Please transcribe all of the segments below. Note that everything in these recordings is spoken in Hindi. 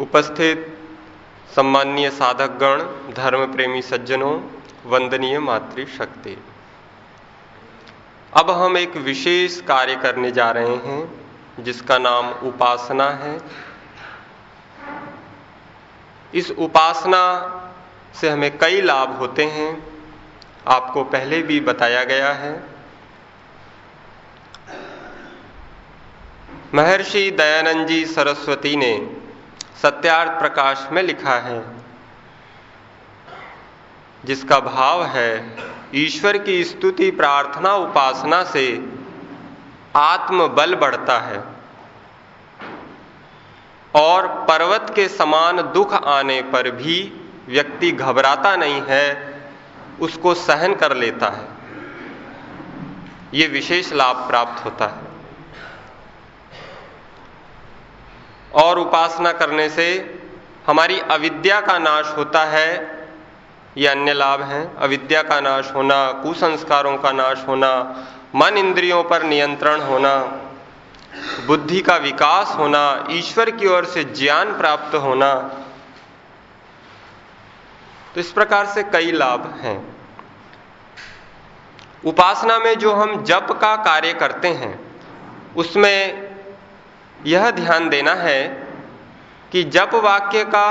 उपस्थित सम्माननीय साधक गण धर्म प्रेमी सज्जनों, वंदनीय मातृशक्ति। अब हम एक विशेष कार्य करने जा रहे हैं, जिसका नाम उपासना है। इस उपासना से हमें कई लाभ होते हैं, आपको पहले भी बताया गया है। महर्षि दयानंद जी सरस्वती ने सत्यार्थ प्रकाश में लिखा है। जिसका भाव है ईश्वर की स्तुति, प्रार्थना, उपासना से आत्म बल बढ़ता है और पर्वत के समान दुख आने पर भी व्यक्ति घबराता नहीं है, उसको सहन कर लेता है। ये विशेष लाभ प्राप्त होता है। और उपासना करने से हमारी अविद्या का नाश होता है, ये अन्य लाभ हैं। अविद्या का नाश होना, कुसंस्कारों का नाश होना, मन इंद्रियों पर नियंत्रण होना, बुद्धि का विकास होना, ईश्वर की ओर से ज्ञान प्राप्त होना तो इस प्रकार से कई लाभ हैं। उपासना में जो हम जप का कार्य करते हैं, उसमें यह ध्यान देना है कि जप वाक्य का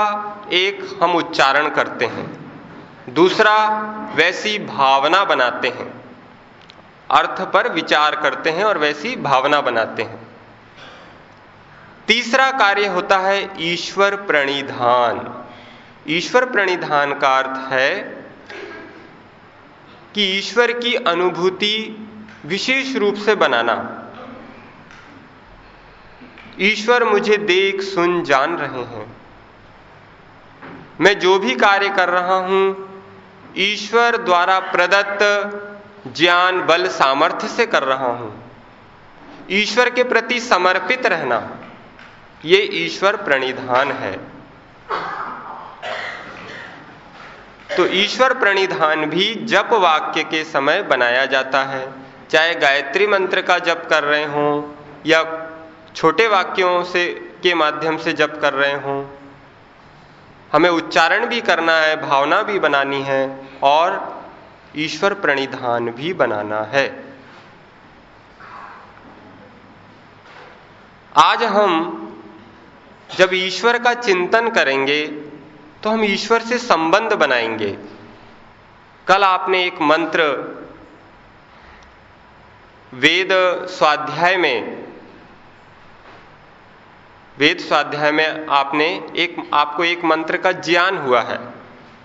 एक हम उच्चारण करते हैं, दूसरा वैसी भावना बनाते हैं, अर्थ पर विचार करते हैं और वैसी भावना बनाते हैं। तीसरा कार्य होता है ईश्वर प्रणिधान। ईश्वर प्रणिधान का अर्थ है कि ईश्वर की अनुभूति विशेष रूप से बनाना। ईश्वर मुझे देख, सुन, जान रहे हैं। मैं जो भी कार्य कर रहा हूँ, ईश्वर द्वारा प्रदत्त ज्ञान, बल, सामर्थ्य से कर रहा हूँ। ईश्वर के प्रति समर्पित रहना, ये ईश्वर प्रणिधान है। तो ईश्वर प्रणिधान भी जप वाक्य के समय बनाया जाता है। चाहे गायत्री मंत्र का जप कर रहे हों या छोटे वाक्यों से, के माध्यम से जप कर रहे हों। हमें उच्चारण भी करना है, भावना भी बनानी है, और ईश्वर प्रणिधान भी बनाना है। आज हम जब ईश्वर का चिंतन करेंगे तो हम ईश्वर से संबंध बनाएँगे। कल आपने एक मंत्र वेद स्वाध्याय में वेद स्वाध्याय में आपने एक, आपको एक मंत्र का ज्ञान हुआ है,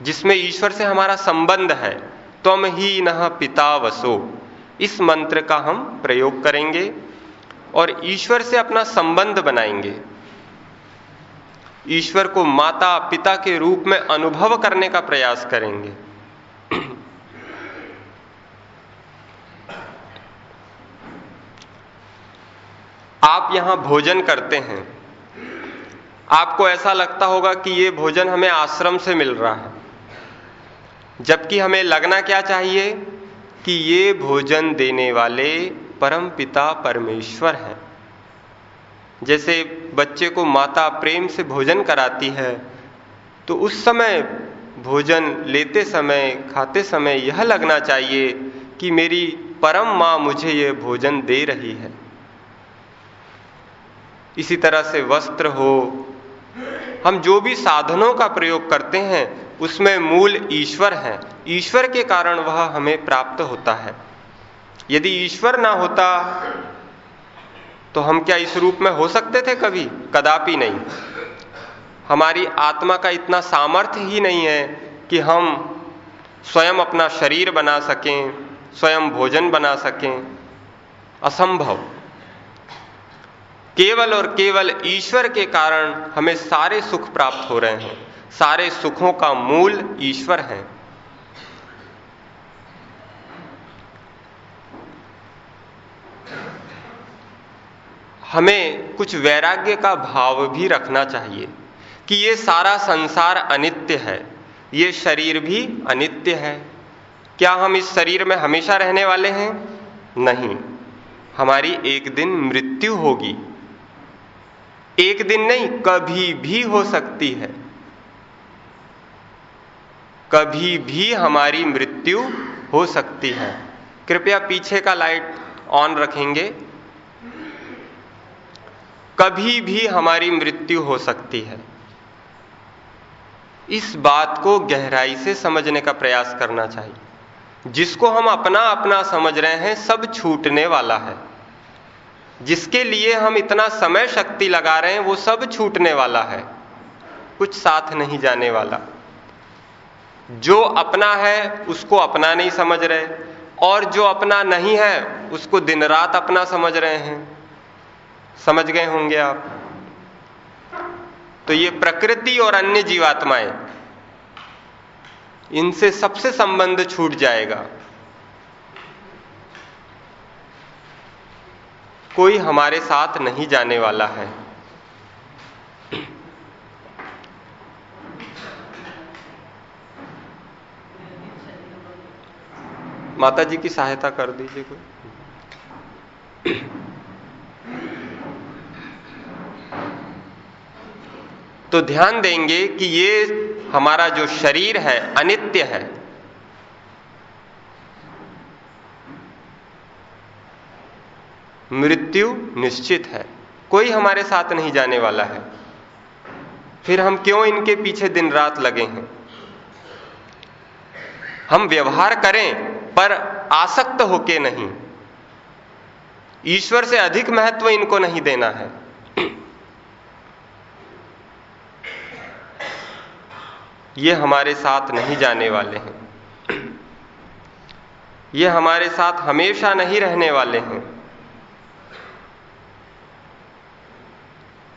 जिसमें ईश्वर से हमारा संबंध है। तुम ही न पिता वसो इस मंत्र का हम प्रयोग करेंगे और ईश्वर से अपना संबंध बनाएँगे। ईश्वर को माता पिता के रूप में अनुभव करने का प्रयास करेंगे। आप यहाँ भोजन करते हैं। आपको ऐसा लगता होगा कि ये भोजन हमें आश्रम से मिल रहा है। जबकि हमें लगना क्या चाहिए कि ये भोजन देने वाले परम पिता परमेश्वर हैं। जैसे बच्चे को माता प्रेम से भोजन कराती है तो उस समय भोजन लेते समय, खाते समय यह लगना चाहिए कि मेरी परम माँ मुझे ये भोजन दे रही है। इसी तरह से वस्त्र हो हम जो भी साधनों का प्रयोग करते हैं, उसमें मूल ईश्वर है। ईश्वर के कारण वह हमें प्राप्त होता है। यदि ईश्वर ना होता तो हम क्या इस रूप में हो सकते थे कभी? कदापि नहीं। हमारी आत्मा का इतना सामर्थ्य ही नहीं है कि हम स्वयं अपना शरीर बना सकें, स्वयं भोजन बना सकें। असंभव। केवल और केवल ईश्वर के कारण हमें सारे सुख प्राप्त हो रहे हैं। सारे सुखों का मूल ईश्वर है। हमें कुछ वैराग्य का भाव भी रखना चाहिए कि ये सारा संसार अनित्य है। ये शरीर भी अनित्य है। क्या हम इस शरीर में हमेशा रहने वाले हैं? नहीं। हमारी एक दिन मृत्यु होगी। एक दिन नहीं, कभी भी हो सकती है। कभी भी हमारी मृत्यु हो सकती है। कृपया पीछे का लाइट ऑन रखेंगे। कभी भी हमारी मृत्यु हो सकती है। इस बात को गहराई से समझने का प्रयास करना चाहिए। जिसको हम अपना अपना समझ रहे हैं, सब छूटने वाला है। जिसके लिए हम इतना समय शक्ति लगा रहे हैं, वो सब छूटने वाला है। कुछ साथ नहीं जाने वाला। जो अपना है, उसको अपना नहीं समझ रहे। और जो अपना नहीं है, उसको दिन रात अपना समझ रहे हैं। समझ गए होंगे आप? तो ये प्रकृति और अन्य जीवात्माएँ, इनसे सबसे संबंध छूट जाएगा। कोई हमारे साथ नहीं जाने वाला है। माता जी की सहायता कर दीजिए कोई। तो ध्यान देंगे कि ये हमारा जो शरीर है, अनित्य है मृत्यु निश्चित है। कोई हमारे साथ नहीं जाने वाला है। फिर हम क्यों इनके पीछे दिन रात लगे हैं? हम व्यवहार करें, पर आसक्त होके नहीं। ईश्वर से अधिक महत्व इनको नहीं देना है। ये हमारे साथ नहीं जाने वाले हैं। ये हमारे साथ हमेशा नहीं रहने वाले हैं।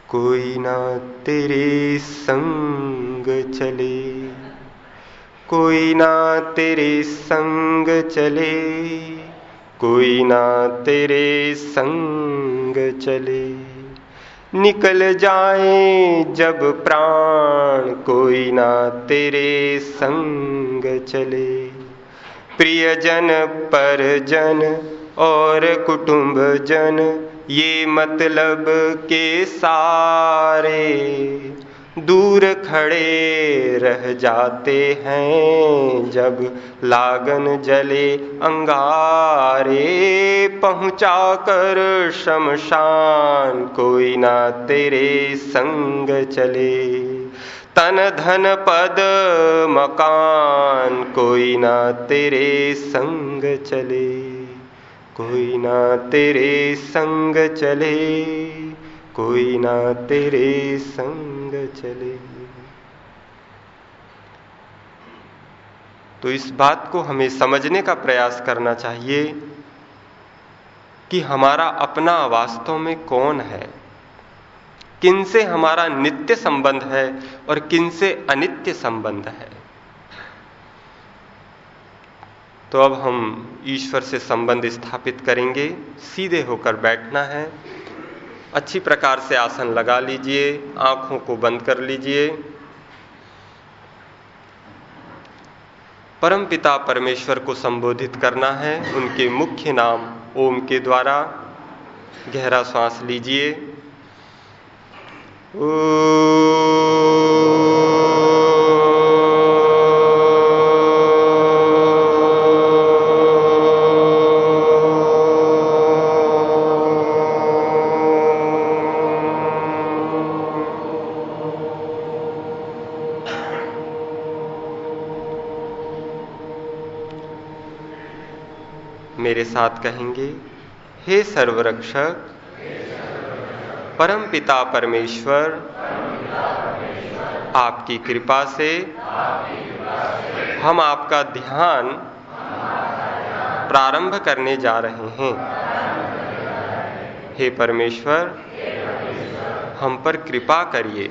कोई ना तेरे संग चले। कोई ना तेरे संग चले। कोई ना तेरे संग चले। निकल जाए जब प्राण, कोई ना तेरे संग चले। प्रियजन, परजन और कुटुंब जन ये मतलब के सारे दूर खड़े रह जाते हैं जब लागन जले अंगारे पहुँचा कर शमशान कोई ना तेरे संग चले। तन धन पद मकान कोई ना तेरे संग चले। कोई ना तेरे संग चले, कोई ना तेरे संग चले। तो इस बात को हमें समझने का प्रयास करना चाहिए कि हमारा अपना वास्तव में कौन है, किन से हमारा नित्य संबंध है और किन से अनित्य संबंध है। तो अब हम ईश्वर से संबंध स्थापित करेंगे। सीधे होकर बैठना है। अच्छी प्रकार से आसन लगा लीजिए, आँखों को बंद कर लीजिए। परम पिता परमेश्वर को संबोधित करना है। उनके मुख्य नाम ओम के द्वारा। गहरा सांस लीजिए। मेरे साथ कहेंगे, हे सर्वरक्षक, परम पिता परमेश्वर, आपकी कृपा से हम आपका ध्यान प्रारंभ करने जा रहे हैं। हे परमेश्वर, हम पर कृपा करिए।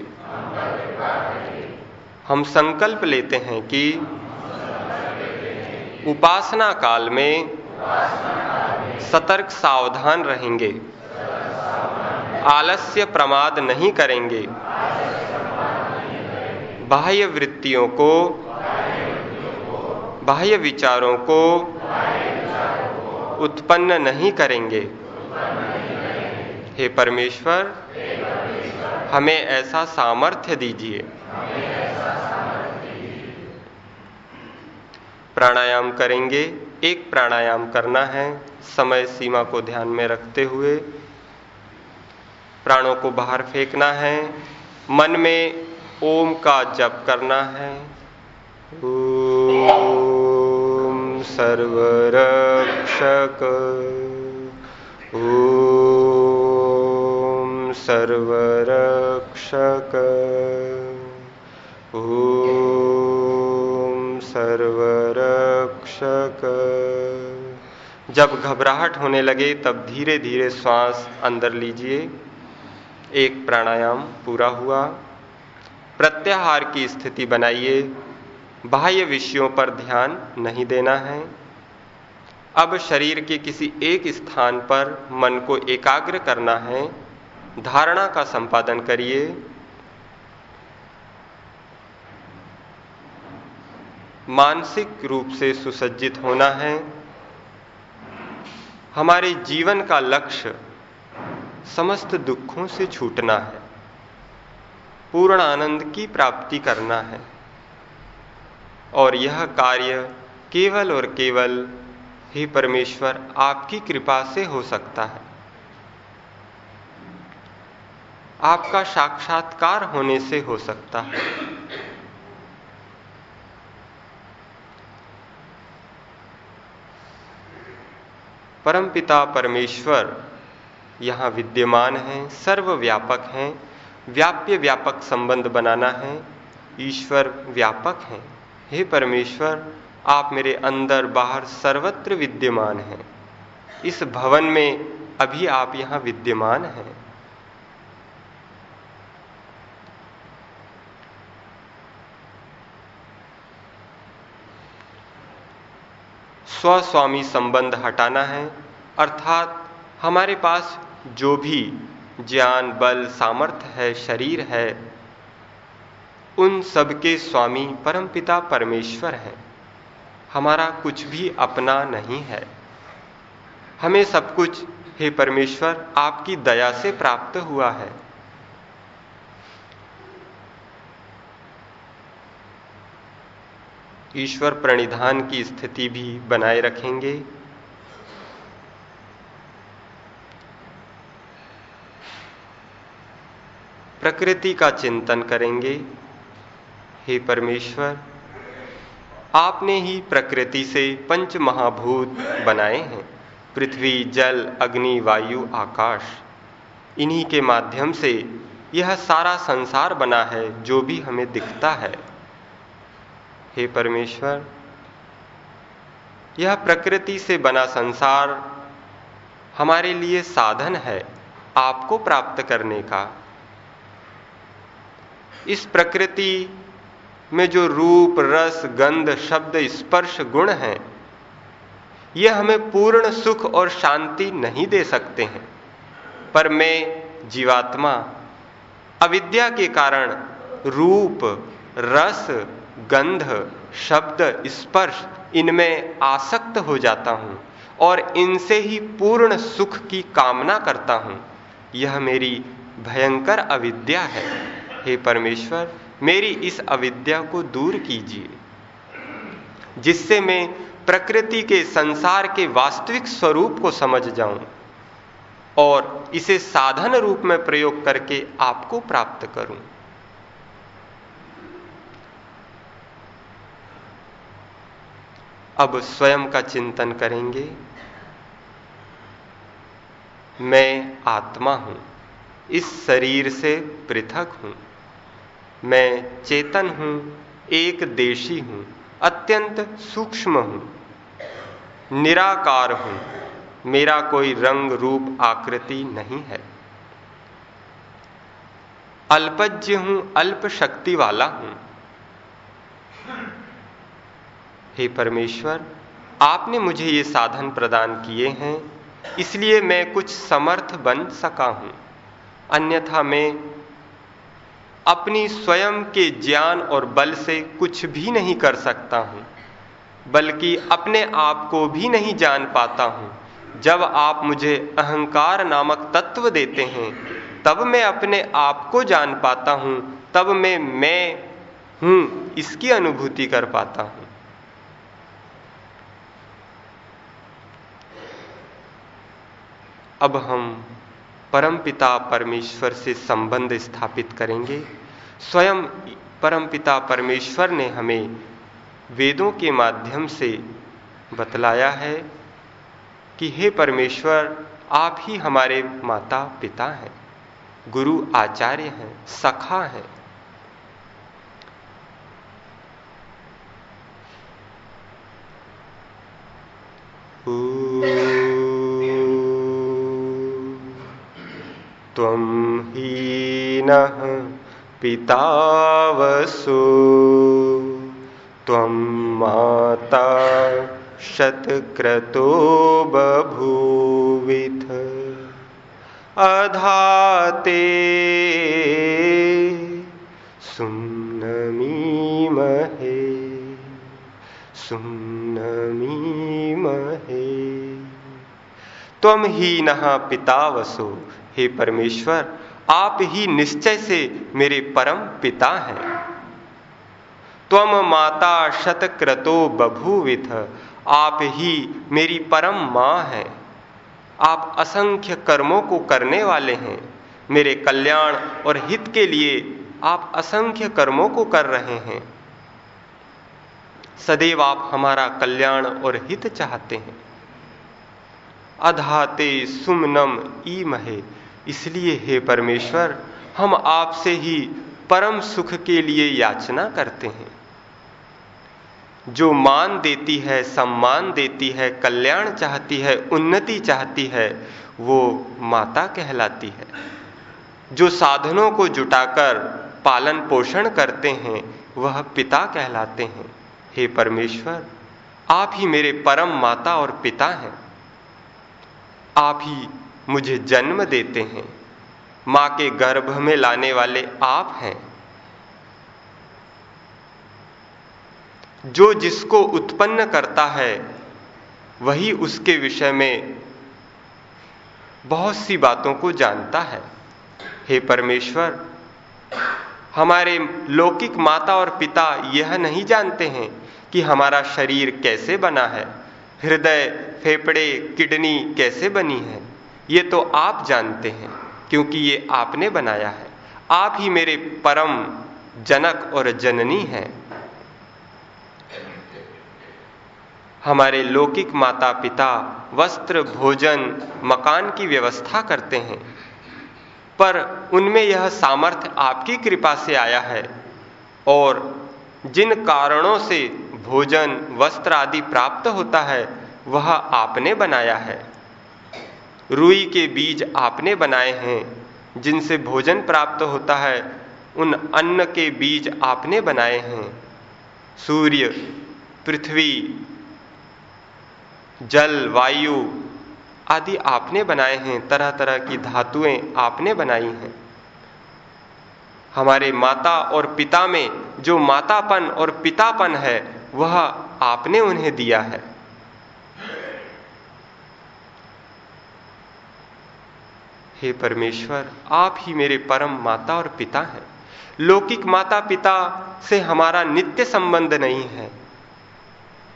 हम संकल्प लेते हैं कि उपासना काल में सतर्क सावधान रहेंगे। आलस्य प्रमाद नहीं करेंगे। बाह्य वृत्तियों को, बाह्य विचारों को उत्पन्न नहीं करेंगे। हे परमेश्वर, हमें ऐसा सामर्थ्य दीजिए। प्राणायाम करेंगे, एक प्राणायाम करना है। समय सीमा को ध्यान में रखते हुए प्राणों को बाहर फेंकना है। मन में ओम का जप करना है। ओम सर्वरक्षक। ओम सर्वरक्षक। ओम सर्वरक्षक। जब घबराहट होने लगे, तब धीरे धीरे श्वास अंदर लीजिए। एक प्राणायाम पूरा हुआ। प्रत्याहार की स्थिति बनाइए। बाह्य विषयों पर ध्यान नहीं देना है। अब शरीर के किसी एक स्थान पर मन को एकाग्र करना है। धारणा का संपादन करिए। मानसिक रूप से सुसज्जित होना है। हमारे जीवन का लक्ष्य समस्त दुखों से छूटना है। पूर्ण आनंद की प्राप्ति करना है। और यह कार्य केवल और केवल ही परमेश्वर आपकी कृपा से हो सकता है। आपका साक्षात्कार होने से हो सकता है। परमपिता परमेश्वर, यहाँ विद्यमान हैं, सर्वव्यापक हैं, व्याप्य व्यापक संबंध बनाना है, ईश्वर व्यापक हैं। हे परमेश्वर, आप मेरे अंदर बाहर सर्वत्र विद्यमान हैं। इस भवन में अभी आप यहाँ विद्यमान हैं। स्वस्वामी संबंध हटाना है, अर्थात हमारे पास जो भी ज्ञान, बल, सामर्थ्य है, शरीर है, उन सबके स्वामी परमपिता परमेश्वर हैं। हमारा कुछ भी अपना नहीं है। हमें सब कुछ, हे परमेश्वर, आपकी दया से प्राप्त हुआ है। ईश्वर प्रणिधान की स्थिति भी बनाए रखेंगे। प्रकृति का चिंतन करेंगे। हे परमेश्वर, आपने ही प्रकृति से पंच महाभूत बनाए हैं। पृथ्वी, जल, अग्नि, वायु, आकाश, इन्हीं के माध्यम से यह सारा संसार बना है जो भी हमें दिखता है। हे परमेश्वर, यह प्रकृति से बना संसार हमारे लिए साधन है आपको प्राप्त करने का। इस प्रकृति में जो रूप, रस, गंध, शब्द, स्पर्श, गुण हैं यह हमें पूर्ण सुख और शांति नहीं दे सकते हैं। पर मैं जीवात्मा, अविद्या के कारण रूप, रस गंध, शब्द, स्पर्श इनमें आसक्त हो जाता हूँ और इनसे ही पूर्ण सुख की कामना करता हूँ। यह मेरी भयंकर अविद्या है। हे परमेश्वर, मेरी इस अविद्या को दूर कीजिए, जिससे मैं प्रकृति के संसार के वास्तविक स्वरूप को समझ जाऊँ और इसे साधन रूप में प्रयोग करके आपको प्राप्त करूँ। अब स्वयं का चिंतन करेंगे। मैं आत्मा हूँ, इस शरीर से पृथक हूँ। मैं चेतन हूँ, एक देशी हूँ, अत्यंत सूक्ष्म हूँ। निराकार हूँ, मेरा कोई रंग रूप आकृति नहीं है। अल्पज्य हूँ अल्प शक्ति वाला हूँ। हे परमेश्वर, आपने मुझे ये साधन प्रदान किए हैं, इसलिए मैं कुछ समर्थ बन सका हूँ। अन्यथा मैं अपनी स्वयं के ज्ञान और बल से कुछ भी नहीं कर सकता हूँ, बल्कि अपने आप को भी नहीं जान पाता हूँ। जब आप मुझे अहंकार नामक तत्व देते हैं, तब मैं अपने आप को जान पाता हूँ, तब मैं मैं हूँ, इसकी अनुभूति कर पाता हूँ। अब हम परमपिता परमेश्वर से संबंध स्थापित करेंगे। स्वयं परमपिता परमेश्वर ने हमें वेदों के माध्यम से बतलाया है कि हे परमेश्वर, आप ही हमारे माता पिता हैं, गुरु आचार्य हैं, सखा हैं। त्वं हीनः पितावसु। त्वं माता शतक्रतो बभूविथ। अधाते सुन्नमीमहे सुन्नमीमहे त्वम ही पितावसो। हे परमेश्वर, आप ही निश्चय से मेरे परम पिता हैं। त्वम माता शतक्रतो बभूविथ, आप ही मेरी परम माँ हैं। आप असंख्य कर्मों को करने वाले हैं। मेरे कल्याण और हित के लिए आप असंख्य कर्मों को कर रहे हैं। सदैव आप हमारा कल्याण और हित चाहते हैं। अधाते सुमनम ई महे इसलिए हे परमेश्वर, हम आपसे ही परम सुख के लिए याचना करते हैं। जो मान देती है, सम्मान देती है, कल्याण चाहती है, उन्नति चाहती है, वो माता कहलाती है। जो साधनों को जुटाकर पालन पोषण करते हैं, वह पिता कहलाते हैं। हे परमेश्वर, आप ही मेरे परम माता और पिता हैं। आप ही मुझे जन्म देते हैं। माँ के गर्भ में लाने वाले आप हैं। जो जिसको उत्पन्न करता है, वही उसके विषय में बहुत सी बातों को जानता है। हे परमेश्वर, हमारे लौकिक माता और पिता यह नहीं जानते हैं कि हमारा शरीर कैसे बना है, हृदय, फेफड़े, किडनी कैसे बनी है। ये तो आप जानते हैं, क्योंकि ये आपने बनाया है। आप ही मेरे परम जनक और जननी हैं। हमारे लौकिक माता पिता वस्त्र, भोजन, मकान की व्यवस्था करते हैं, पर उनमें यह सामर्थ्य आपकी कृपा से आया है। और जिन कारणों से भोजन, वस्त्र आदि प्राप्त होता है, वह आपने बनाया है। रुई के बीज आपने बनाए हैं, जिनसे भोजन प्राप्त होता है, उन अन्न के बीज आपने बनाए हैं। सूर्य, पृथ्वी, जल, वायु आदि आपने बनाए हैं तरह तरह की धातुएँ आपने बनाई हैं। हमारे माता और पिता में जो मातापन और पितापन है, वह आपने उन्हें दिया है। हे परमेश्वर, आप ही मेरे परम माता और पिता हैं। लौकिक माता पिता से हमारा नित्य संबंध नहीं है।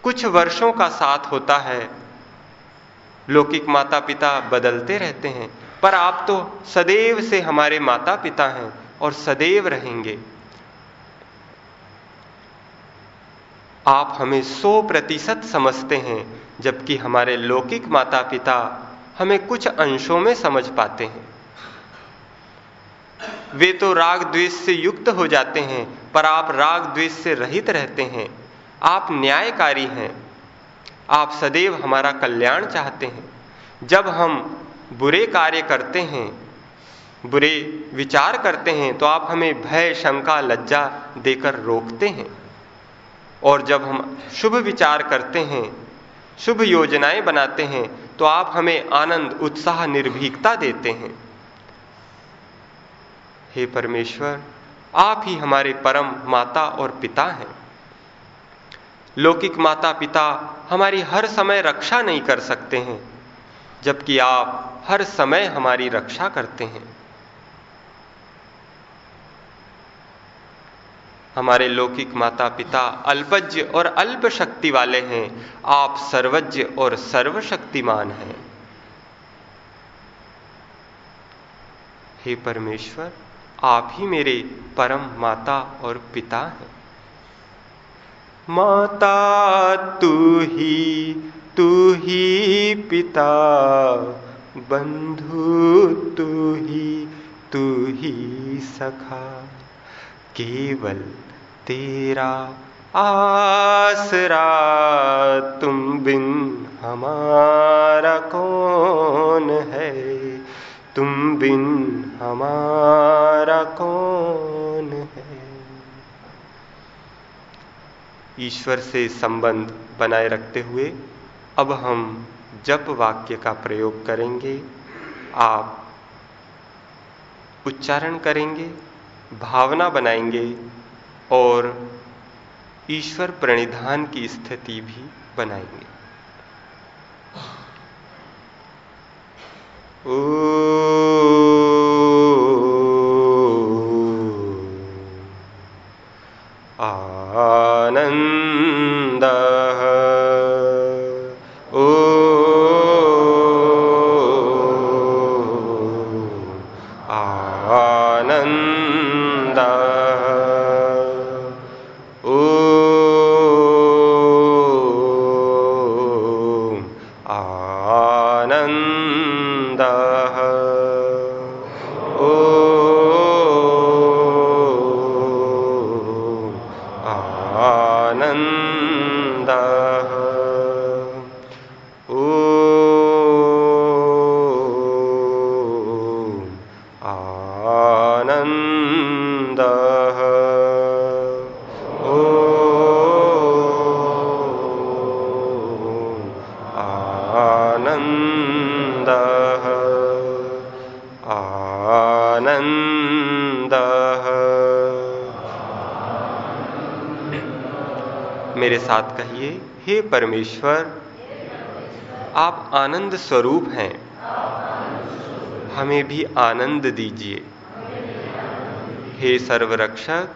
कुछ वर्षों का साथ होता है। लौकिक माता पिता बदलते रहते हैं, पर आप तो सदैव से हमारे माता पिता हैं और सदैव रहेंगे। आप हमें सौ प्रतिशत समझते हैं, जबकि हमारे लौकिक माता पिता हमें कुछ अंशों में समझ पाते हैं। वे तो राग द्वेष से युक्त हो जाते हैं, पर आप राग द्वेष से रहित रहते हैं। आप न्यायकारी हैं। आप सदैव हमारा कल्याण चाहते हैं। जब हम बुरे कार्य करते हैं, बुरे विचार करते हैं तो आप हमें भय, शंका, लज्जा देकर रोकते हैं। और जब हम शुभ विचार करते हैं, शुभ योजनाएँ बनाते हैं तो आप हमें आनंद, उत्साह, निर्भीकता देते हैं। हे परमेश्वर, आप ही हमारे परम माता और पिता हैं। लौकिक माता पिता हमारी हर समय रक्षा नहीं कर सकते हैं, जबकि आप हर समय हमारी रक्षा करते हैं। हमारे लौकिक माता पिता अल्पज्य और अल्प शक्ति वाले हैं। आप सर्वज्ञ और सर्वशक्तिमान हैं। हे परमेश्वर, आप ही मेरे परम माता और पिता हैं। माता, तू ही तू ही पिता, बंधु तू ही तू ही सखा। केवल तेरा आसरा तुम बिन हमारा कौन है? तुम बिन हमारा कौन है? ईश्वर से संबंध बनाए रखते हुए अब हम जप वाक्य का प्रयोग करेंगे। आप उच्चारण करेंगे। भावना बनाएँगे और ईश्वर प्रणिधान की स्थिति भी बनाएँगे। आनंद मेरे साथ कहिए, हे परमेश्वर, आप आनंद स्वरूप हैं। हमें भी आनंद दीजिए। हे सर्वरक्षक,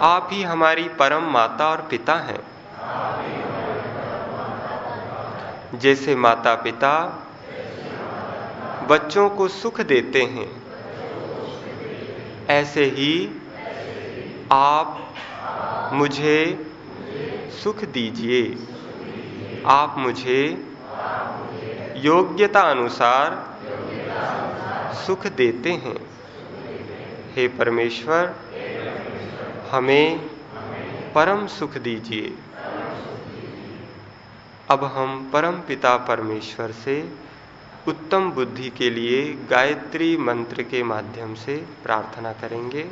आप ही हमारी परम माता और पिता हैं। जैसे माता पिता बच्चों को सुख देते हैं, ऐसे ही आप मुझे सुख दीजिए। आप मुझे योग्यता अनुसार सुख देते हैं। हे परमेश्वर, हमें परम सुख दीजिए। अब हम परम पिता परमेश्वर से उत्तम बुद्धि के लिए गायत्री मंत्र के माध्यम से प्रार्थना करेंगे।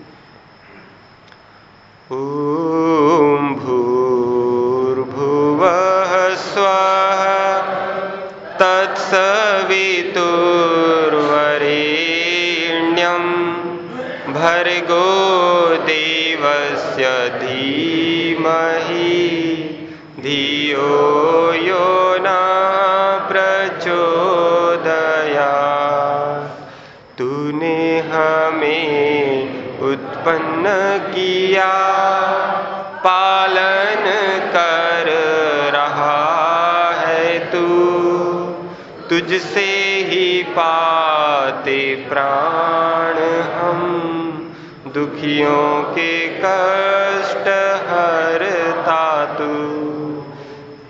ॐ भूर्भुव स्वः तत्सवितुर्वरेण्यं भर्गो देवस्य धीमहि, धियो तुझसे ही पाते प्राण हम, दुखियों के कष्ट हरता तू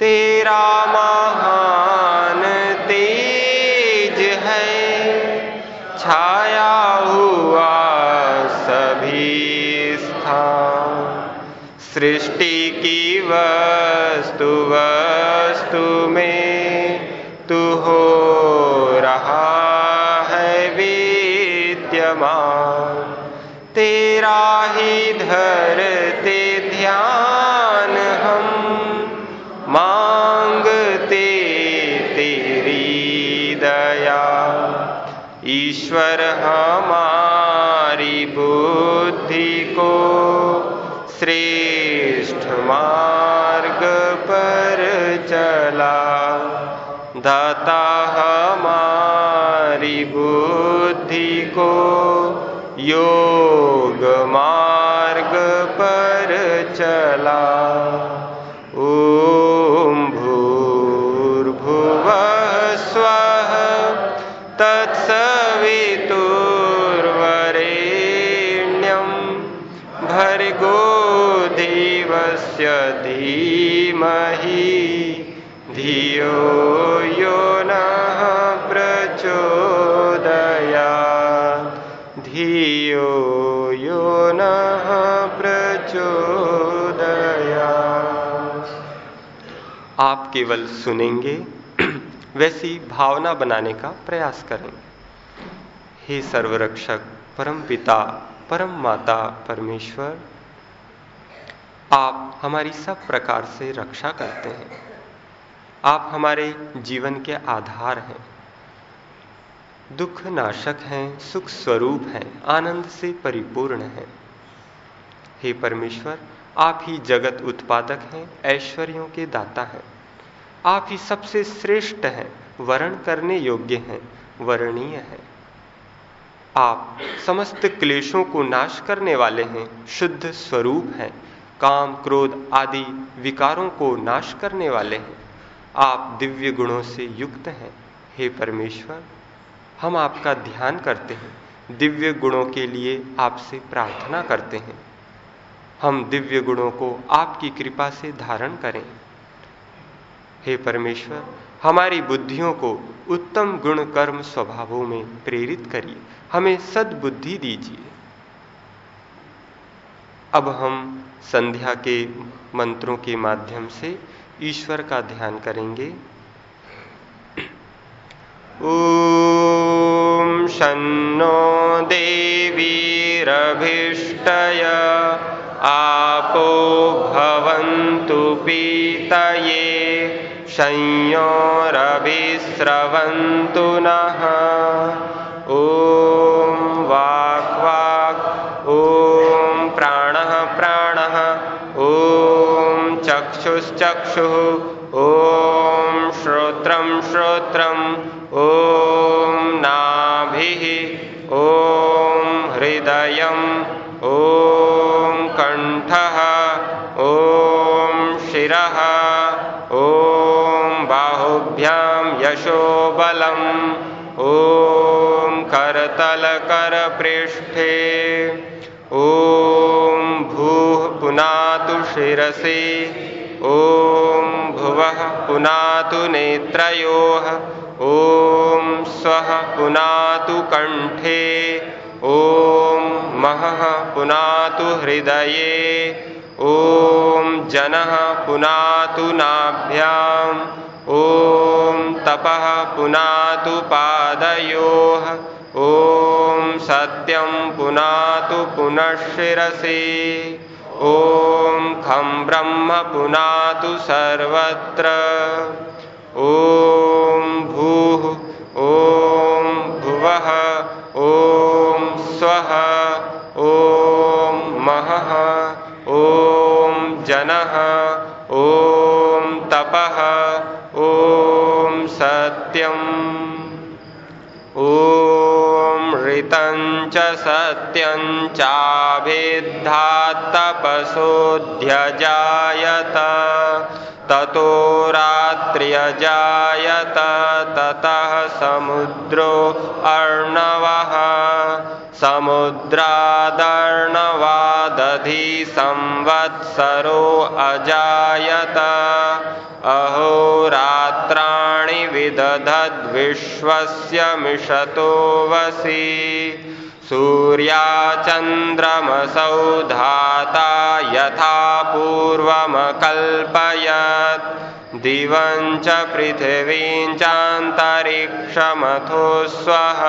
तेरा महान तेज है, छाया हुआ सभी स्थान। सृष्टि की वस्तु वस्तु में तू हो दाता हमारी बुद्धि को योग मार्ग पर चला। ॐ भूर्भुवः स्वः तत्सवितुर्वरेण्यं। भर्गो देवस्य धीमहि केवल सुनेंगे, वैसी भावना बनाने का प्रयास करेंगे। हे सर्वरक्षक, परम पिता, परम माता, परमेश्वर, आप हमारी सब प्रकार से रक्षा करते हैं। आप हमारे जीवन के आधार हैं। दुख नाशक हैं सुख स्वरूप हैं, आनंद से परिपूर्ण हैं। हे परमेश्वर, आप ही जगत उत्पादक हैं, ऐश्वर्यों के दाता हैं। आप ही सबसे श्रेष्ठ हैं, वर्ण करने योग्य हैं, वर्णीय हैं। आप समस्त क्लेशों को नाश करने वाले हैं, शुद्ध स्वरूप हैं, काम, क्रोध आदि विकारों को नाश करने वाले हैं। आप दिव्य गुणों से युक्त हैं, हे परमेश्वर, हम आपका ध्यान करते हैं, दिव्य गुणों के लिए आपसे प्रार्थना करते हैं। हम दिव्य गुणों को आपकी कृपा से धारण करें। हे परमेश्वर, हमारी बुद्धियों को उत्तम गुण कर्म स्वभावों में प्रेरित करिए। हमें सद्बुद्धि दीजिए। अब हम संध्या के मंत्रों के माध्यम से ईश्वर का ध्यान करेंगे। ॐ शन्नो देवीरभिष्टय आपो भवन्तु पीतये, संयोरभिस्रवन्तु नः। ॐ वाक् वाक्, ॐ प्राणः प्राणः, ॐ चक्षुश्चक्षुः, ॐ श्रोत्रं श्रोत्रम् ॐ यशोबलम्। ॐ करतलकरपृष्ठे। ॐ भूः पुनातु शिरसि। ॐ भुवः पुनातु नेत्रयोः। ॐ स्वः पुनातु कण्ठे। ॐ महः पुनातु हृदये। ॐ जनः पुनातु नाभ्याम्। ॐ तपः पुनातु पादयोः। ॐ सत्यं पुनातु पुनः शिरसि ॐ खं ब्रह्म पुनातु सर्वत्र। ॐ भूः, ॐ भुवः, ॐ स्वः, ॐ महः, ॐ जनः, ॐ तपः, ॐ सत्यम्। ॐ ऋतं च सत्यं चाभिद्धात्तपसोऽध्यजायत ततो रात्र्यजायत, ततः समुद्रो अर्णवः। समुद्रादर्णवादधि संवत्सरो अजायत। अहोरात्राणि विदधद्विश्वस्य मिषतो वसि। सूर्याचन्द्रमसौ धाता यथा पूर्वमकल्पयत्। दिवं च पृथिवीं चान्तरिक्षमथो स्वः।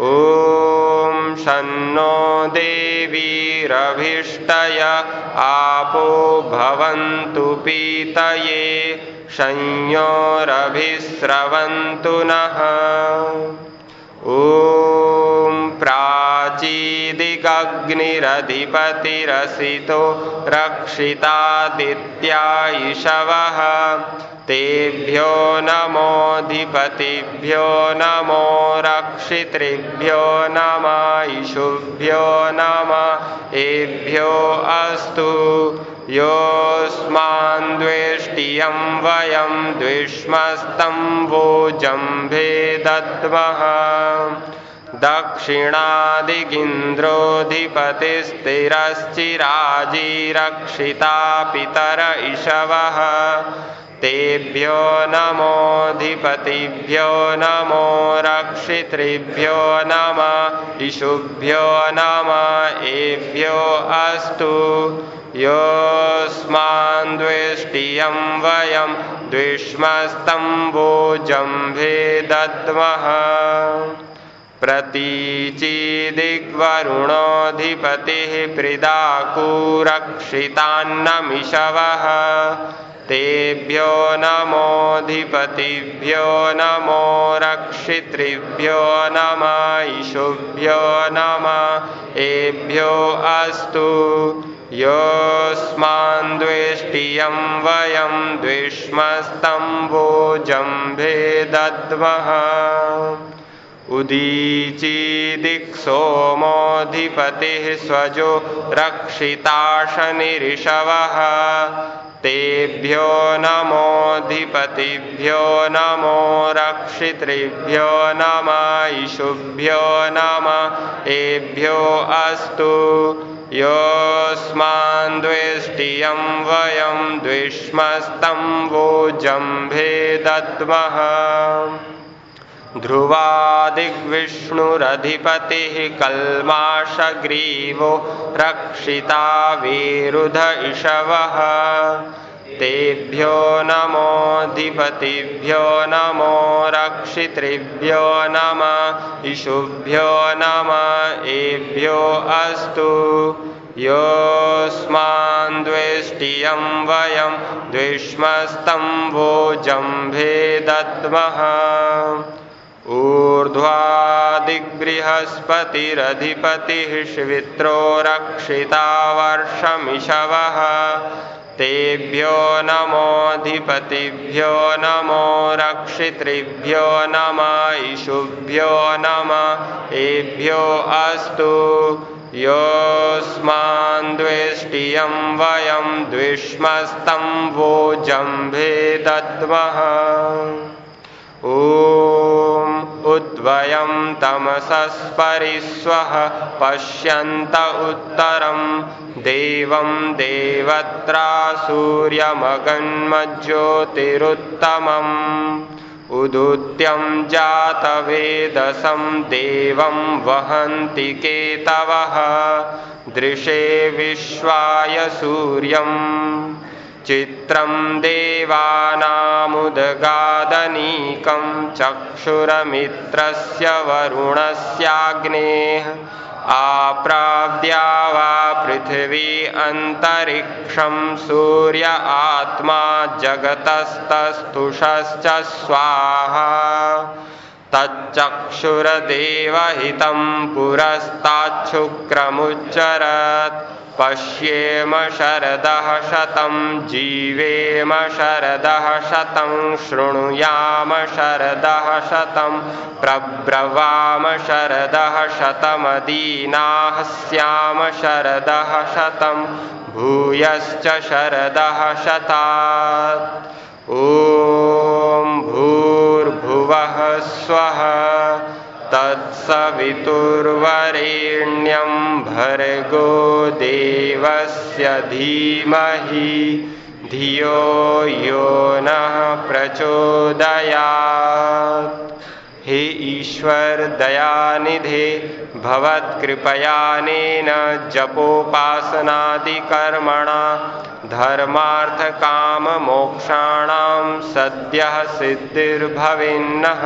ॐ शन्नो देवीरभिष्टय, आपो भवन्तु पीतये। संयोरभिस्रवन्तु नः। ॐ प्राचीदिगग्निरधिपतिरसितो रक्षितादित्या इषवः तेभ्यो नमोऽधिपतिभ्यो नमो रक्षितृभ्यो नम। ईशुभ्यो नम। एभ्यो अस्तु। योऽस्मान् द्वेष्टियं वयं द्विष्मस्तं वोजम्भे दद्मः दक्षिणादिगिन्द्रोऽधिपतिस्थिरश्चिराजीरक्षिता पितर इषवः। तेभ्यो नमोऽधिपतिभ्यो नमो रक्षितृभ्यो नम। इषुभ्यो नम, एभ्यो अस्तु। योऽस्मान् द्वेष्टियं वयं द्विष्मस्तं वोजम्भे दद्मः प्रतीचिदिग्वरुणोऽधिपतिः प्रिदाकुरक्षितान्नमिषवः। तेभ्यो नमोऽधिपतिभ्यो नमो रक्षितृभ्यो नम ईशुभ्यो नम एभ्यो अस्तु। योऽस्मान् द्वेष्टियं वयं द्विष्मस्तं वोजम्भे दद्मः उदीचीदिक्सोमोऽधिपतिः स्वजो रक्षिताशनिरिषवः। तेभ्यो नमोऽधिपतिभ्यो नमो रक्षितृभ्यो नम ईशुभ्यो नम एभ्यो अस्तु। योऽस्मान् द्वेष्टियं वयं द्विष्मस्तं दद्मः ध्रुवादिग्विष्णुरधिपतिः कल्माषग्रीवो रक्षिता विरुध इषवः। तेभ्यो नमोऽधिपतिभ्यो नमो रक्षितृभ्यो नम इषुभ्यो नम एभ्यो अस्तु। योऽस्मान् द्वेष्टियं वयं द्विष्मस्तं दद्मः ऊर्ध्वादिगृहस्पतिरधिपतिः श्वित्रो रक्षिता वर्षमिषवः। तेभ्यो नमोऽधिपतिभ्यो नमो रक्षितृभ्यो नम ईशुभ्यो नम। एभ्यो अस्तु। योऽस्मान् द्वेष्टियं वयं द्विष्मस्तं वोजम्भे दद्मः ॐ उद्वयं तमसस्परिस्वः पश्यन्त उत्तरं। देवं देवत्रा सूर्यमगन्मज्योतिरुत्तमम्। उदुत्यं जातवेदसं देवं वहन्ति केतवः। दृशे विश्वाय सूर्यम्। चित्रं देवानामुदगादनीकं चक्षुरमित्रस्य वरुणस्याग्नेः आप्राव्या वा पृथिवी अन्तरिक्षं सूर्य आत्मा जगतस्तस्थुषश्च स्वाहा। तच्चक्षुरदेवहितं पुरस्ताच्छुक्रमुच्चरत्। पश्येम शरदः शतं, जीवेम शरदः शतं, शृणुयाम शरदः शतं, प्रब्रवाम शरदः शतमदीनाः शरदः शतं, भूयश्च शरदः शतात्। ॐ भूर्भुवः स्वः। तत्सवितुर्वरेण्यं भर्गो देवस्य धीमहि, धियो यो नः प्रचोदयात्। हे ईश्वर दयानिधे, भवत्कृपयानेन जपोपासनादिकर्मणा, धर्मार्थकाममोक्षाणां सद्यः सिद्धिर्भवेन्नः।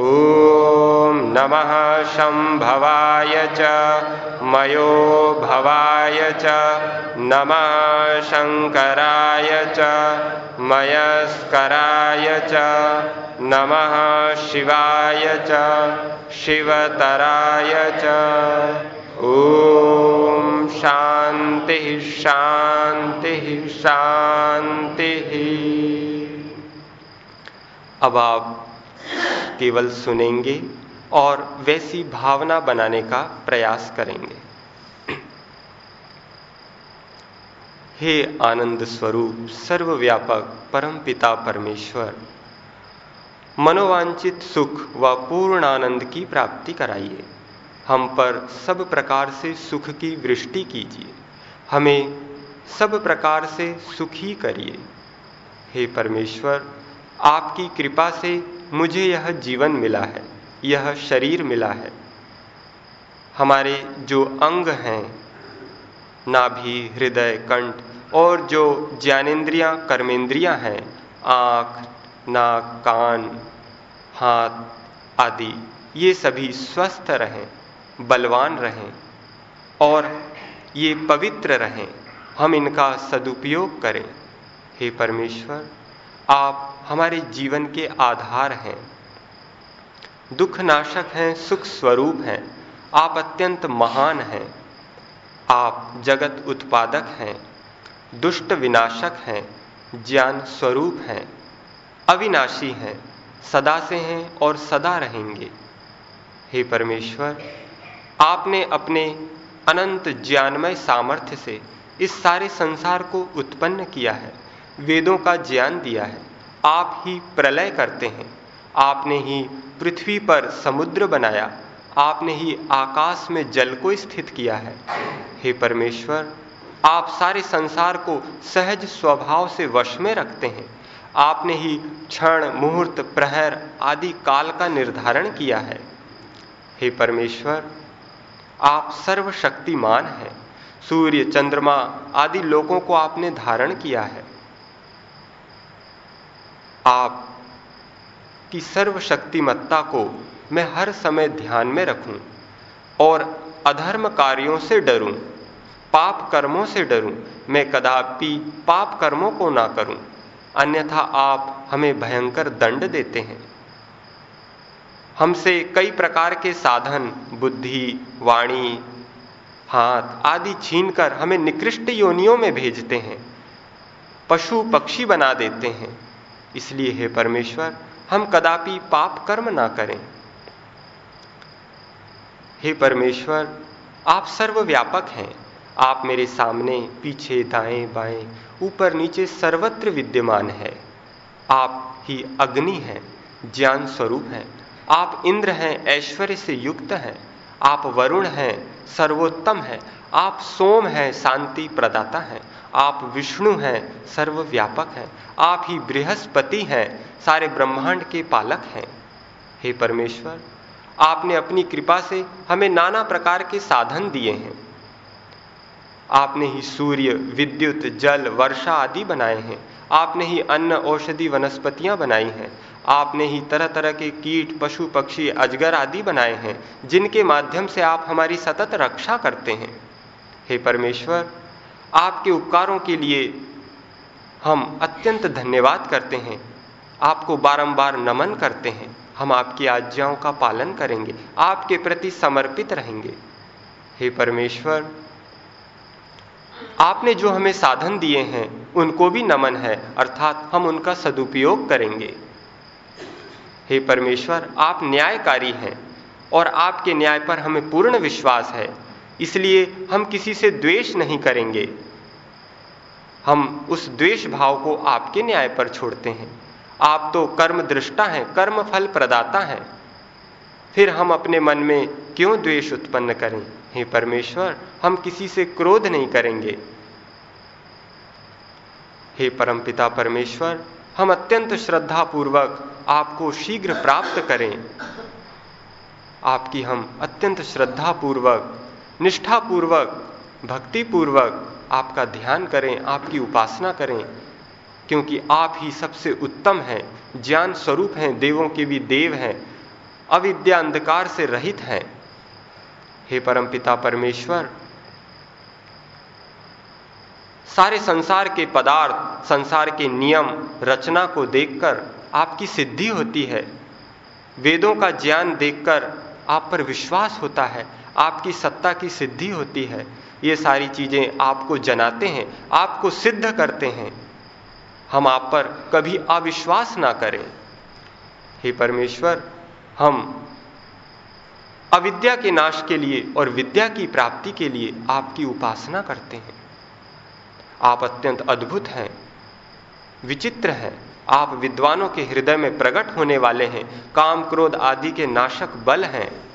नमः शम्भवाय च मयो भवाय च नमः शङ्कराय च मयस्कराय च नमः शिवाय च शिवतराय च ॐ शान्तिः शान्तिः शान्तिः। अब आप केवल सुनेंगे और वैसी भावना बनाने का प्रयास करेंगे। हे आनंद स्वरूप, सर्वव्यापक परम पिता परमेश्वर मनोवांचित सुख व पूर्ण आनंद की प्राप्ति कराइए। हम पर सब प्रकार से सुख की वृष्टि कीजिए। हमें सब प्रकार से सुखी करिए। हे परमेश्वर, आपकी कृपा से मुझे यह जीवन मिला है, यह शरीर मिला है। हमारे जो अंग हैं, नाभि, हृदय, कंठ और जो ज्ञानेन्द्रियाँ कर्मेंद्रियाँ हैं, आँख, नाक, कान, हाथ आदि, ये सभी स्वस्थ रहें, बलवान रहें और ये पवित्र रहें। हम इनका सदुपयोग करें। हे परमेश्वर आप हमारे जीवन के आधार हैं। दुख नाशक हैं, सुख स्वरूप हैं। आप अत्यंत महान हैं। आप जगत उत्पादक हैं। दुष्ट विनाशक हैं। ज्ञान स्वरूप हैं। अविनाशी हैं। सदा से हैं और सदा रहेंगे। हे परमेश्वर, आपने अपने अनंत ज्ञानमय सामर्थ्य से इस सारे संसार को उत्पन्न किया है। वेदों का ज्ञान दिया है। आप ही प्रलय करते हैं। आपने ही पृथ्वी पर समुद्र बनाया। आपने ही आकाश में जल को स्थित किया है। हे परमेश्वर, आप सारे संसार को सहज स्वभाव से वश में रखते हैं। आपने ही क्षण, मुहूर्त, प्रहर आदि काल का निर्धारण किया है। हे परमेश्वर, आप सर्वशक्तिमान हैं। सूर्य, चंद्रमा आदि लोगों को आपने धारण किया है। आप की सर्वशक्तिमत्ता को मैं हर समय ध्यान में रखूँ और अधर्म कार्यों से डरूं पाप कर्मों से डरूं, मैं कदापि पाप कर्मों को ना करूँ, अन्यथा आप हमें भयंकर दंड देते हैं। हमसे कई प्रकार के साधन, बुद्धि, वाणी, हाथ आदि छीनकर हमें निकृष्ट योनियों में भेजते हैं, पशु पक्षी बना देते हैं। इसलिए हे परमेश्वर, हम कदापि पाप कर्म ना करें। हे परमेश्वर, आप सर्वव्यापक हैं। आप मेरे सामने, पीछे, दाएँ, बाएँ, ऊपर, नीचे सर्वत्र विद्यमान है। आप ही अग्नि हैं, ज्ञान स्वरूप हैं। आप इंद्र हैं, ऐश्वर्य से युक्त हैं। आप वरुण हैं, सर्वोत्तम हैं। आप सोम हैं, शांति प्रदाता हैं। आप विष्णु हैं, सर्वव्यापक हैं, आप ही बृहस्पति हैं, सारे ब्रह्मांड के पालक हैं। हे परमेश्वर, आपने अपनी कृपा से हमें नाना प्रकार के साधन दिए हैं। आपने ही सूर्य, विद्युत, जल, वर्षा आदि बनाए हैं। आपने ही अन्न, औषधि, वनस्पतियाँ बनाई हैं। आपने ही तरह तरह के कीट, पशु, पक्षी, अजगर आदि बनाए हैं, जिनके माध्यम से आप हमारी सतत रक्षा करते हैं। हे परमेश्वर आपके उपकारों के लिए हम अत्यंत धन्यवाद करते हैं। आपको बारंबार नमन करते हैं। हम आपकी आज्ञाओं का पालन करेंगे। आपके प्रति समर्पित रहेंगे। हे परमेश्वर, आपने जो हमें साधन दिए हैं, उनको भी नमन है, अर्थात हम उनका सदुपयोग करेंगे। हे परमेश्वर, आप न्यायकारी हैं और आपके न्याय पर हमें पूर्ण विश्वास है। इसलिए हम किसी से द्वेष नहीं करेंगे। हम उस द्वेष भाव को आपके न्याय पर छोड़ते हैं। आप तो कर्म दृष्टा हैं, कर्म फल प्रदाता हैं। फिर हम अपने मन में क्यों द्वेष उत्पन्न करें? हे परमेश्वर, हम किसी से क्रोध नहीं करेंगे। हे परमपिता परमेश्वर, हम अत्यंत श्रद्धा पूर्वक आपको शीघ्र प्राप्त करें। आपकी हम अत्यंत श्रद्धा पूर्वक निष्ठा पूर्वक भक्ति पूर्वक आपका ध्यान करें, आपकी उपासना करें, क्योंकि आप ही सबसे उत्तम हैं, ज्ञान स्वरूप हैं, देवों के भी देव हैं, अविद्या अंधकार से रहित हैं। हे परमपिता परमेश्वर, सारे संसार के पदार्थ, संसार के नियम, रचना को देखकर आपकी सिद्धि होती है। वेदों का ज्ञान देखकर आप पर विश्वास होता है। आपकी सत्ता की सिद्धि होती है। ये सारी चीज़ें आपको जनाते हैं, आपको सिद्ध करते हैं। हम आप पर कभी अविश्वास ना करें। हे परमेश्वर, हम अविद्या के नाश के लिए और विद्या की प्राप्ति के लिए आपकी उपासना करते हैं। आप अत्यंत अद्भुत हैं, विचित्र हैं। आप विद्वानों के हृदय में प्रकट होने वाले हैं। काम क्रोध आदि के नाशक बल हैं।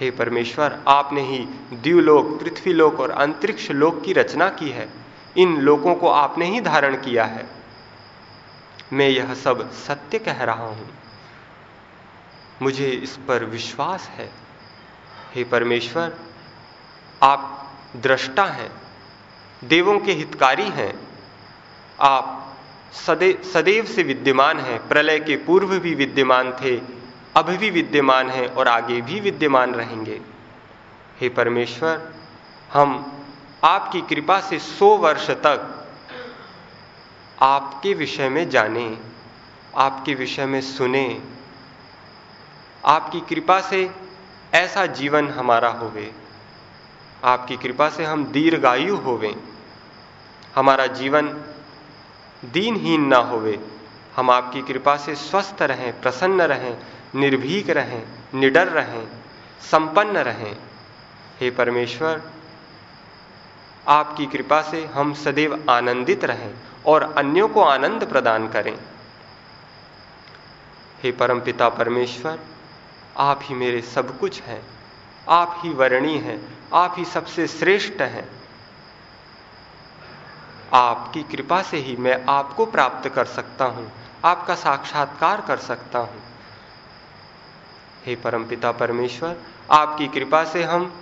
हे परमेश्वर, आपने ही द्व्यूलोक पृथ्वीलोक और अंतरिक्ष लोक की रचना की है। इन लोकों को आपने ही धारण किया है। मैं यह सब सत्य कह रहा हूँ। मुझे इस पर विश्वास है। हे परमेश्वर, आप दृष्टा हैं, देवों के हितकारी हैं। आप सदैव सदैव से विद्यमान हैं, प्रलय के पूर्व भी विद्यमान थे अब भी विद्यमान हैं और आगे भी विद्यमान रहेंगे। हे परमेश्वर, हम आपकी कृपा से सौ वर्ष तक आपके विषय में जाने, आपके विषय में सुने, आपकी कृपा से ऐसा जीवन हमारा होवे। आपकी कृपा से हम दीर्घायु होवें। हमारा जीवन दीनहीन ना होवे। हम आपकी कृपा से स्वस्थ रहें, प्रसन्न रहें निर्भीक रहें, निडर रहें, संपन्न रहें। हे परमेश्वर, आपकी कृपा से हम सदैव आनंदित रहें और अन्यों को आनंद प्रदान करें। हे परमपिता परमेश्वर, आप ही मेरे सब कुछ हैं, आप ही वर्णीय हैं, आप ही सबसे श्रेष्ठ हैं। आपकी कृपा से ही मैं आपको प्राप्त कर सकता हूँ, आपका साक्षात्कार कर सकता हूँ। हे परमपिता परमेश्वर, आपकी कृपा से हम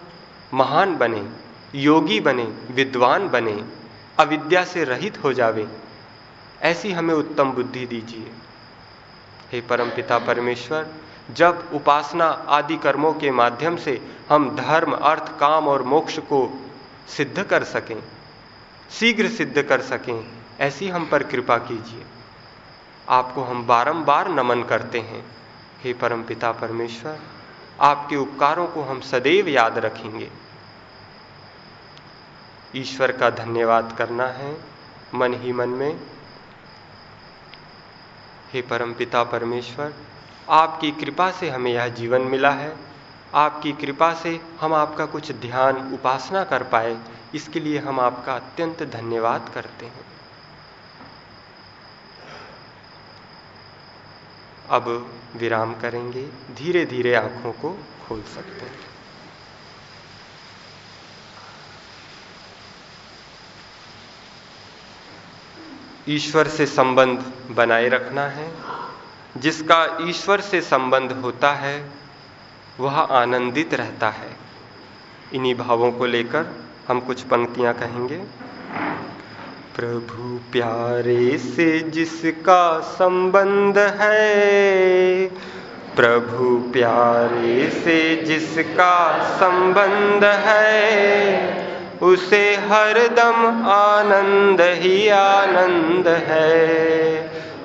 महान बने, योगी बने, विद्वान बने, अविद्या से रहित हो जावे। ऐसी हमें उत्तम बुद्धि दीजिए। हे परमपिता परमेश्वर, जब उपासना आदि कर्मों के माध्यम से हम धर्म, अर्थ, काम और मोक्ष को सिद्ध कर सकें, शीघ्र सिद्ध कर सकें, ऐसी हम पर कृपा कीजिए। आपको हम बारंबार नमन करते हैं। हे परम पिता परमेश्वर, आपके उपकारों को हम सदैव याद रखेंगे। ईश्वर का धन्यवाद करना है मन ही मन में। हे परम पिता परमेश्वर, आपकी कृपा से हमें यह जीवन मिला है। आपकी कृपा से हम आपका कुछ ध्यान उपासना कर पाए, इसके लिए हम आपका अत्यंत धन्यवाद करते हैं। अब विराम करेंगे। धीरे धीरे आँखों को खोल सकते हैं। ईश्वर से संबंध बनाए रखना है। जिसका ईश्वर से संबंध होता है, वह आनंदित रहता है। इन्हीं भावों को लेकर हम कुछ पंक्तियाँ कहेंगे। प्रभु प्यारे से जिसका संबंध है। प्रभु प्यारे से जिसका संबंध है, उसे हरदम आनंद ही आनंद है।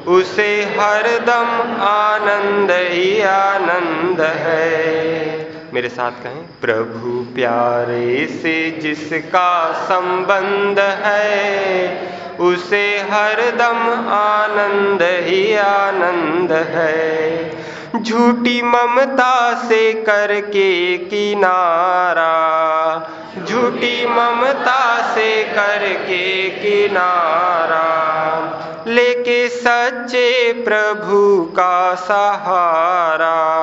उसे हरदम आनंद ही आनंद है। मेरे साथ कहें, प्रभु प्यारे से जिसका संबंध है, उसे हरदम आनंद ही आनंद है। झूठी ममता से करके किनारा, झूठी ममता से करके किनारा लेके सच्चे प्रभु का सहारा।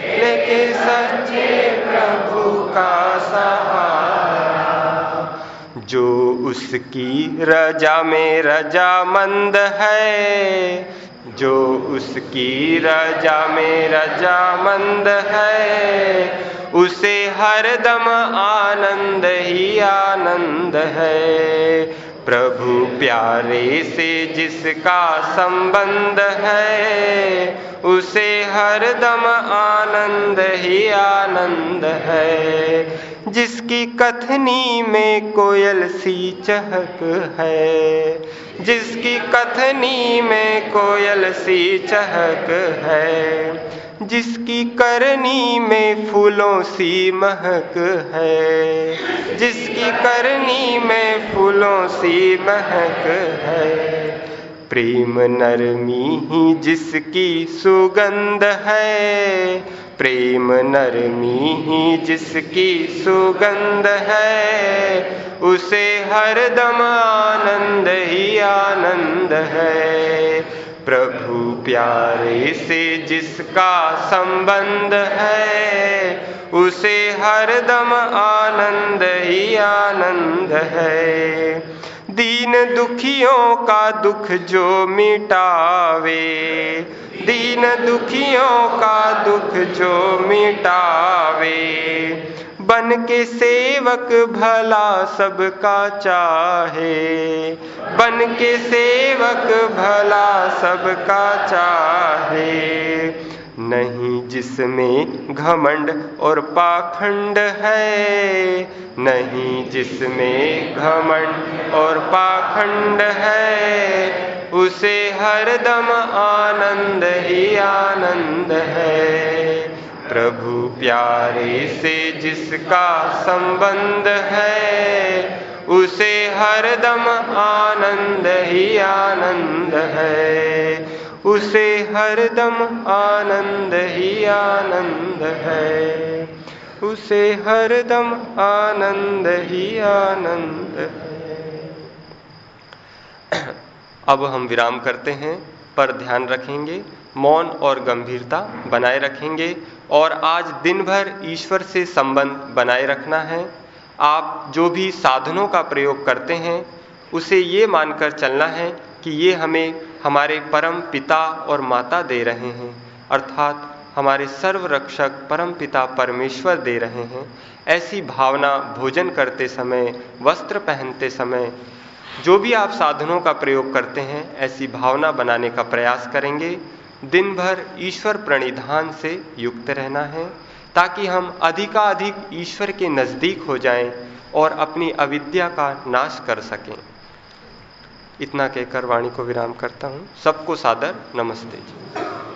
लेके सच्चे प्रभु का सहारा। जो उसकी रजा में रजा मंद है, जो उसकी रजा में रजा मंद है, उसे हरदम आनंद ही आनंद है। प्रभु प्यारे से जिसका संबंध है, उसे हरदम आनंद ही आनंद है। जिसकी कथनी में कोयल सी चहक है, जिसकी कथनी में कोयल सी चहक है। जिसकी करनी में फूलों सी महक है। जिसकी करनी में फूलों सी महक है। प्रेम नरमी ही जिसकी सुगंध है। प्रेम नरमी ही जिसकी सुगंध है। उसे हर दम आनंद ही आनंद है। प्रभु प्यारे, से जिसका संबंध है, उसे हर दम आनंद ही आनंद है। दीन दुखियों का दुख जो मिटावे, दीन दुखियों का दुख जो मिटावे। बन के सेवक भला सबका चाहे। बन के सेवक भला सबका चाहे। नहीं जिसमें घमंड और पाखंड है, नहीं जिसमें घमंड और पाखंड है, उसे हरदम आनंद ही आनंद है। प्रभु प्यारे से जिसका संबंध है, उसे हर दम आनंद ही आनंद है। उसे हरदम आनंद ही आनंद है। उसे हरदम आनंद ही आनंद है। अब हम विराम करते हैं, पर ध्यान रखेंगे, मौन और गंभीरता बनाए रखेंगे। और आज दिन भर ईश्वर से संबंध बनाए रखना है। आप जो भी साधनों का प्रयोग करते हैं, उसे ये मानकर चलना है कि ये हमें हमारे परम पिता और माता दे रहे हैं, अर्थात हमारे सर्व रक्षक परम पिता परमेश्वर दे रहे हैं। ऐसी भावना भोजन करते समय, वस्त्र पहनते समय, जो भी आप साधनों का प्रयोग करते हैं, ऐसी भावना बनाने का प्रयास करेंगे। दिन भर ईश्वर प्रणिधान से युक्त रहना है, ताकि हम अधिकाधिक ईश्वर के नज़दीक हो जाएँ और अपनी अविद्या का नाश कर सकें। इतना कहकर वाणी को विराम करता हूँ। सबको सादर नमस्ते जी।